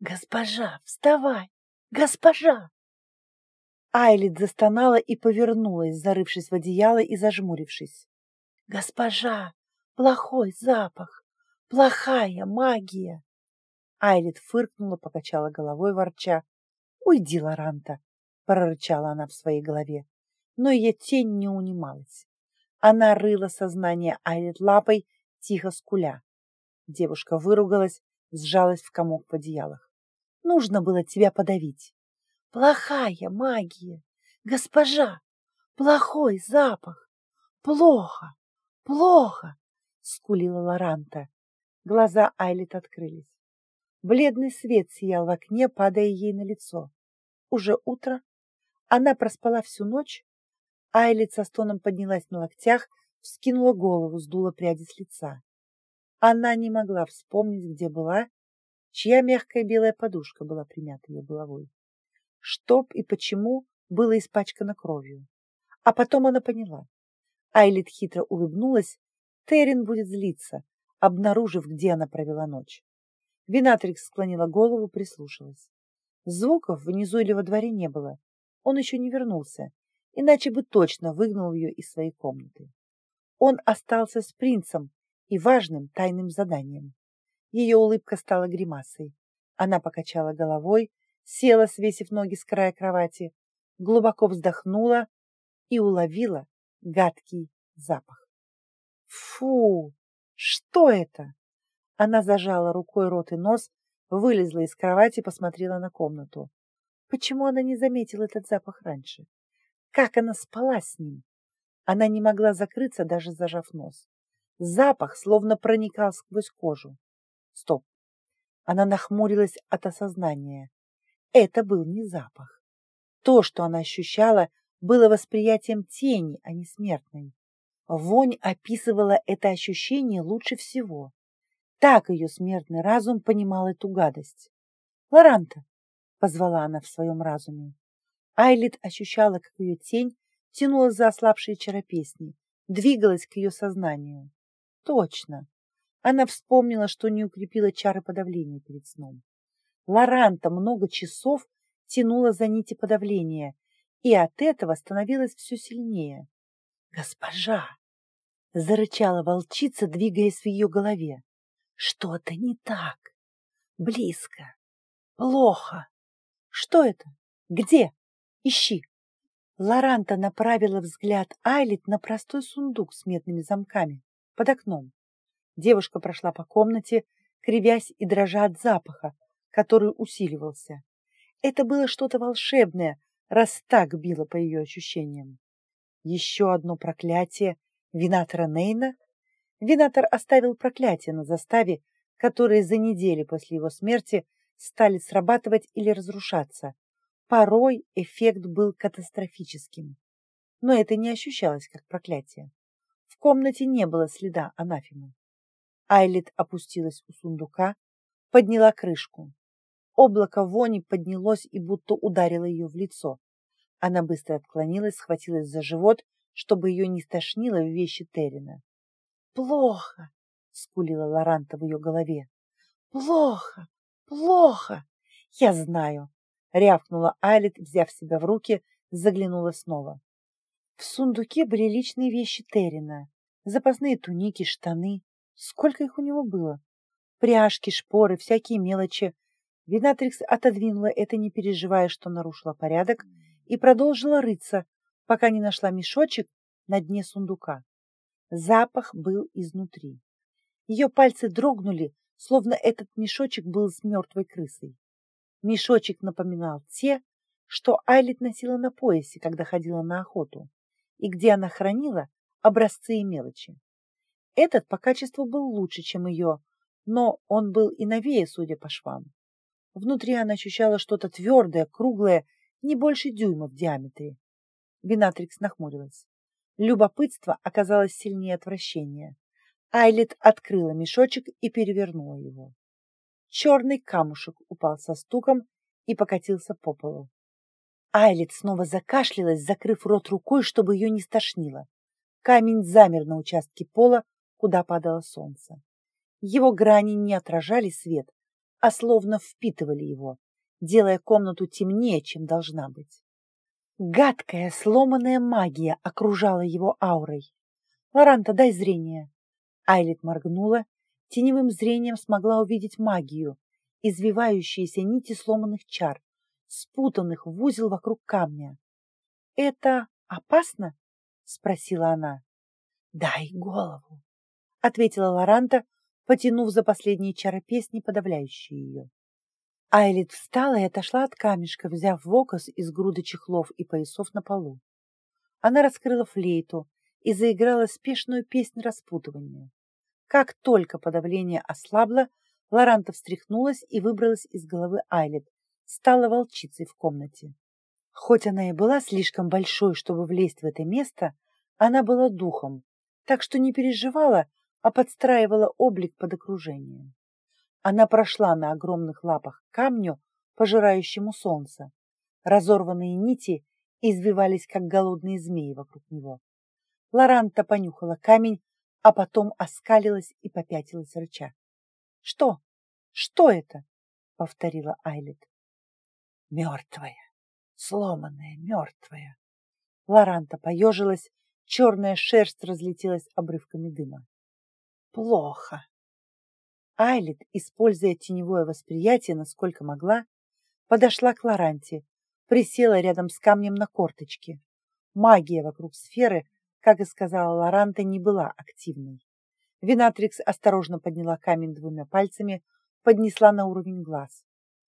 «Госпожа, вставай! Госпожа!» Айлит застонала и повернулась, зарывшись в одеяло и зажмурившись. «Госпожа, плохой запах! Плохая магия!» Айлит фыркнула, покачала головой, ворча. «Уйди, Лоранта!» — прорычала она в своей голове. Но ее тень не унималась. Она рыла сознание Айлит лапой, тихо скуля. Девушка выругалась, сжалась в комок в одеялах. «Нужно было тебя подавить!» Плохая магия, госпожа, плохой запах. Плохо, плохо, скулила Лоранта. Глаза Айлит открылись. Бледный свет сиял в окне, падая ей на лицо. Уже утро. Она проспала всю ночь. Айлит со стоном поднялась на локтях, вскинула голову, сдула пряди с лица. Она не могла вспомнить, где была, чья мягкая белая подушка была примята ее головой что и почему было испачкано кровью. А потом она поняла. Айлит хитро улыбнулась. Террин будет злиться, обнаружив, где она провела ночь. Винатрикс склонила голову, прислушалась. Звуков внизу или во дворе не было. Он еще не вернулся, иначе бы точно выгнал ее из своей комнаты. Он остался с принцем и важным тайным заданием. Ее улыбка стала гримасой. Она покачала головой, села, свесив ноги с края кровати, глубоко вздохнула и уловила гадкий запах. Фу! Что это? Она зажала рукой рот и нос, вылезла из кровати и посмотрела на комнату. Почему она не заметила этот запах раньше? Как она спала с ним? Она не могла закрыться, даже зажав нос. Запах словно проникал сквозь кожу. Стоп. Она нахмурилась от осознания. Это был не запах. То, что она ощущала, было восприятием тени, а не смертной. Вонь описывала это ощущение лучше всего. Так ее смертный разум понимал эту гадость. «Лоранта!» — позвала она в своем разуме. Айлит ощущала, как ее тень тянула за ослабшие чаропесни, двигалась к ее сознанию. Точно! Она вспомнила, что не укрепила чары подавления перед сном. Лоранта много часов тянула за нити подавления, и от этого становилась все сильнее. «Госпожа!» — зарычала волчица, двигаясь в ее голове. «Что-то не так. Близко. Плохо. Что это? Где? Ищи!» Лоранта направила взгляд Айлит на простой сундук с медными замками под окном. Девушка прошла по комнате, кривясь и дрожа от запаха, который усиливался. Это было что-то волшебное, раз так било по ее ощущениям. Еще одно проклятие Винатора Нейна. Винатор оставил проклятие на заставе, которые за недели после его смерти стали срабатывать или разрушаться. Порой эффект был катастрофическим. Но это не ощущалось как проклятие. В комнате не было следа анафемы. Айлит опустилась у сундука, подняла крышку. Облако вони поднялось и будто ударило ее в лицо. Она быстро отклонилась, схватилась за живот, чтобы ее не стошнило в вещи Террина. «Плохо!» — скулила Лоранта в ее голове. «Плохо! Плохо! Я знаю!» — рявкнула Айлет, взяв себя в руки, заглянула снова. В сундуке были личные вещи Террина. Запасные туники, штаны. Сколько их у него было? Пряжки, шпоры, всякие мелочи, Винатрикс отодвинула это, не переживая, что нарушила порядок, и продолжила рыться, пока не нашла мешочек на дне сундука. Запах был изнутри. Ее пальцы дрогнули, словно этот мешочек был с мертвой крысой. Мешочек напоминал те, что Айлит носила на поясе, когда ходила на охоту, и где она хранила образцы и мелочи. Этот по качеству был лучше, чем ее, но он был и новее, судя по швам. Внутри она ощущала что-то твердое, круглое, не больше дюйма в диаметре. Бинатрикс нахмурилась. Любопытство оказалось сильнее отвращения. Айлет открыла мешочек и перевернула его. Черный камушек упал со стуком и покатился по полу. Айлет снова закашлялась, закрыв рот рукой, чтобы ее не стошнило. Камень замер на участке пола, куда падало солнце. Его грани не отражали свет, а словно впитывали его, делая комнату темнее, чем должна быть. Гадкая, сломанная магия окружала его аурой. «Лоранта, дай зрение!» Айлит моргнула, теневым зрением смогла увидеть магию, извивающиеся нити сломанных чар, спутанных в узел вокруг камня. «Это опасно?» — спросила она. «Дай голову!» — ответила Лоранта, потянув за последние чары песни, подавляющие ее. Айлит встала и отошла от камешка, взяв вокос из груды чехлов и поясов на полу. Она раскрыла флейту и заиграла спешную песнь распутывания. Как только подавление ослабло, Лоранта встряхнулась и выбралась из головы Айлет, стала волчицей в комнате. Хоть она и была слишком большой, чтобы влезть в это место, она была духом, так что не переживала, а подстраивала облик под окружение. Она прошла на огромных лапах к камню, пожирающему солнце. Разорванные нити извивались, как голодные змеи вокруг него. Лоранта понюхала камень, а потом оскалилась и попятилась рыча. — Что? Что это? — повторила Айлет. — Мертвая, сломанная, мертвая. Лоранта поежилась, черная шерсть разлетелась обрывками дыма. — Плохо. Айлит, используя теневое восприятие, насколько могла, подошла к Лоранте, присела рядом с камнем на корточке. Магия вокруг сферы, как и сказала Лоранта, не была активной. Винатрикс осторожно подняла камень двумя пальцами, поднесла на уровень глаз.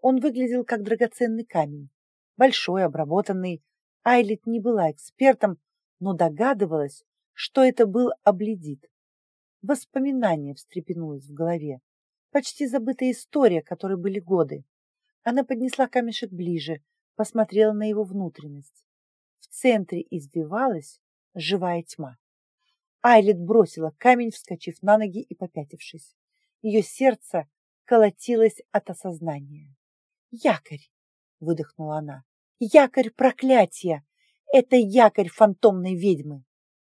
Он выглядел как драгоценный камень, большой, обработанный. Айлит не была экспертом, но догадывалась, что это был обледит. Воспоминание встрепенулось в голове. Почти забытая история, которой были годы. Она поднесла камешек ближе, посмотрела на его внутренность. В центре извивалась живая тьма. Айлет бросила камень, вскочив на ноги и попятившись. Ее сердце колотилось от осознания. «Якорь!» — выдохнула она. «Якорь проклятия! Это якорь фантомной ведьмы!»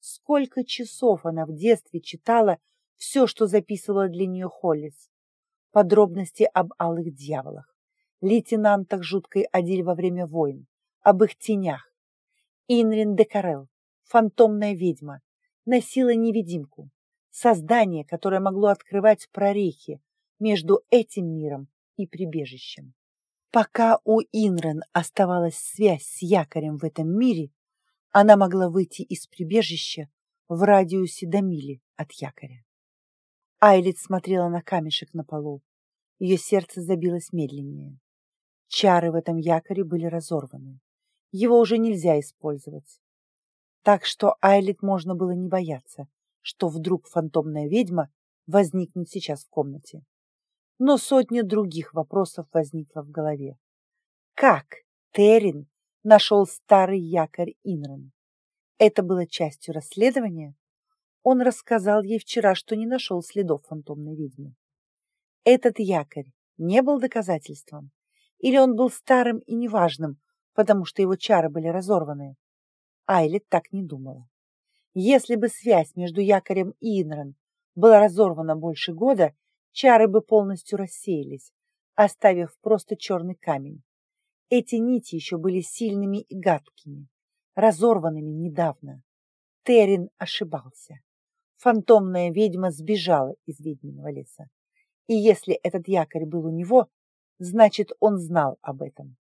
Сколько часов она в детстве читала все, что записывала для нее Холлис. Подробности об алых дьяволах, лейтенантах жуткой Адиль во время войн, об их тенях. Инрин де Карел, фантомная ведьма, носила невидимку, создание, которое могло открывать прорехи между этим миром и прибежищем. Пока у Инрен оставалась связь с якорем в этом мире, она могла выйти из прибежища в радиусе до мили от якоря. Айлит смотрела на камешек на полу. Ее сердце забилось медленнее. Чары в этом якоре были разорваны. Его уже нельзя использовать. Так что Айлит можно было не бояться, что вдруг фантомная ведьма возникнет сейчас в комнате. Но сотня других вопросов возникла в голове. Как Терин нашел старый якорь Инран. Это было частью расследования. Он рассказал ей вчера, что не нашел следов фантомной ведьмы. Этот якорь не был доказательством, или он был старым и неважным, потому что его чары были разорваны. Айлет так не думала. Если бы связь между якорем и Инран была разорвана больше года, чары бы полностью рассеялись, оставив просто черный камень. Эти нити еще были сильными и гадкими, разорванными недавно. Терин ошибался. Фантомная ведьма сбежала из ведьминого леса. И если этот якорь был у него, значит, он знал об этом.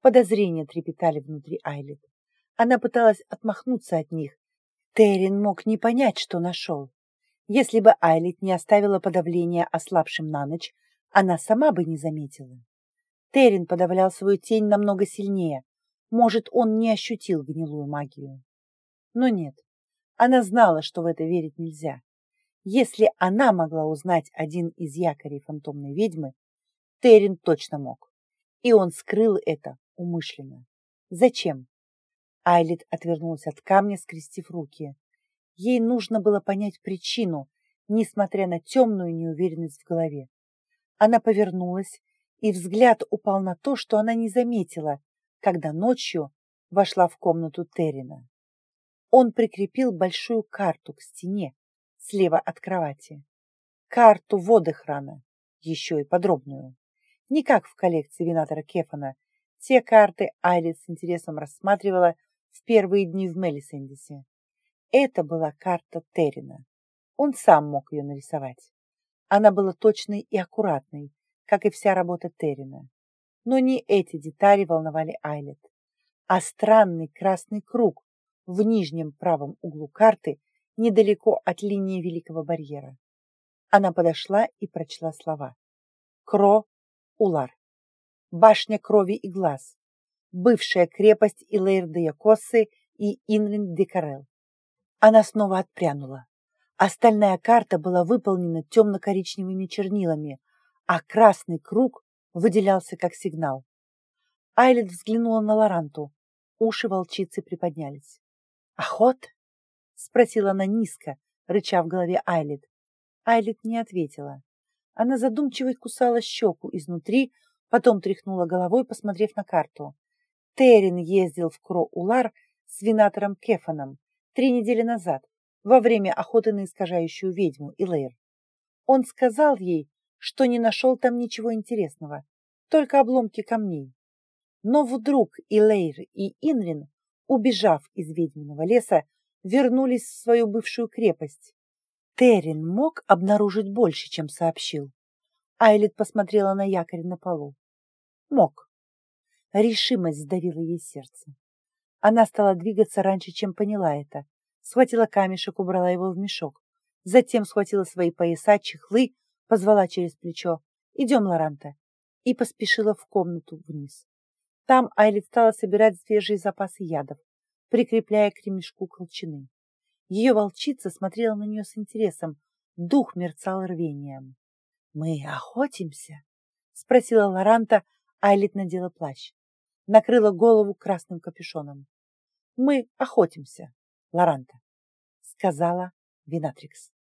Подозрения трепетали внутри Айлет. Она пыталась отмахнуться от них. Терин мог не понять, что нашел. Если бы Айлет не оставила подавление ослабшим на ночь, она сама бы не заметила. Терин подавлял свою тень намного сильнее. Может, он не ощутил гнилую магию. Но нет, она знала, что в это верить нельзя. Если она могла узнать один из якорей фантомной ведьмы, Терин точно мог. И он скрыл это умышленно. Зачем? Айлит отвернулась от камня, скрестив руки. Ей нужно было понять причину, несмотря на темную неуверенность в голове. Она повернулась и взгляд упал на то, что она не заметила, когда ночью вошла в комнату Террина. Он прикрепил большую карту к стене слева от кровати. Карту водохрана, еще и подробную. Не как в коллекции винатора Кефана. Те карты Айлит с интересом рассматривала в первые дни в Мелисендисе. Это была карта Террина. Он сам мог ее нарисовать. Она была точной и аккуратной, как и вся работа Террина. Но не эти детали волновали Айлет, а странный красный круг в нижнем правом углу карты недалеко от линии Великого барьера. Она подошла и прочла слова. Кро Улар. Башня крови и глаз. Бывшая крепость Илэйр де Якосы и Инлин де Карел. Она снова отпрянула. Остальная карта была выполнена темно-коричневыми чернилами, а красный круг выделялся как сигнал. Айлет взглянула на Лоранту. Уши волчицы приподнялись. «Охота?» — спросила она низко, рыча в голове Айлет. Айлет не ответила. Она задумчиво кусала щеку изнутри, потом тряхнула головой, посмотрев на карту. Террин ездил в Кро-Улар с винатором Кефаном три недели назад, во время охоты на искажающую ведьму Илэйр. Он сказал ей, что не нашел там ничего интересного, только обломки камней. Но вдруг Илэйр и Инрин, убежав из ведьминого леса, вернулись в свою бывшую крепость. Террин мог обнаружить больше, чем сообщил. Айлит посмотрела на якорь на полу. Мог. Решимость сдавила ей сердце. Она стала двигаться раньше, чем поняла это. Схватила камешек, убрала его в мешок. Затем схватила свои пояса, чехлы, позвала через плечо. «Идем, Лоранта!» И поспешила в комнату вниз. Там Айлит стала собирать свежие запасы ядов, прикрепляя к ремешку колчаны. Ее волчица смотрела на нее с интересом, дух мерцал рвением. «Мы охотимся?» — спросила Лоранта, Айлит надела плащ. Накрыла голову красным капюшоном. «Мы охотимся, Лоранта», — сказала Винатрикс.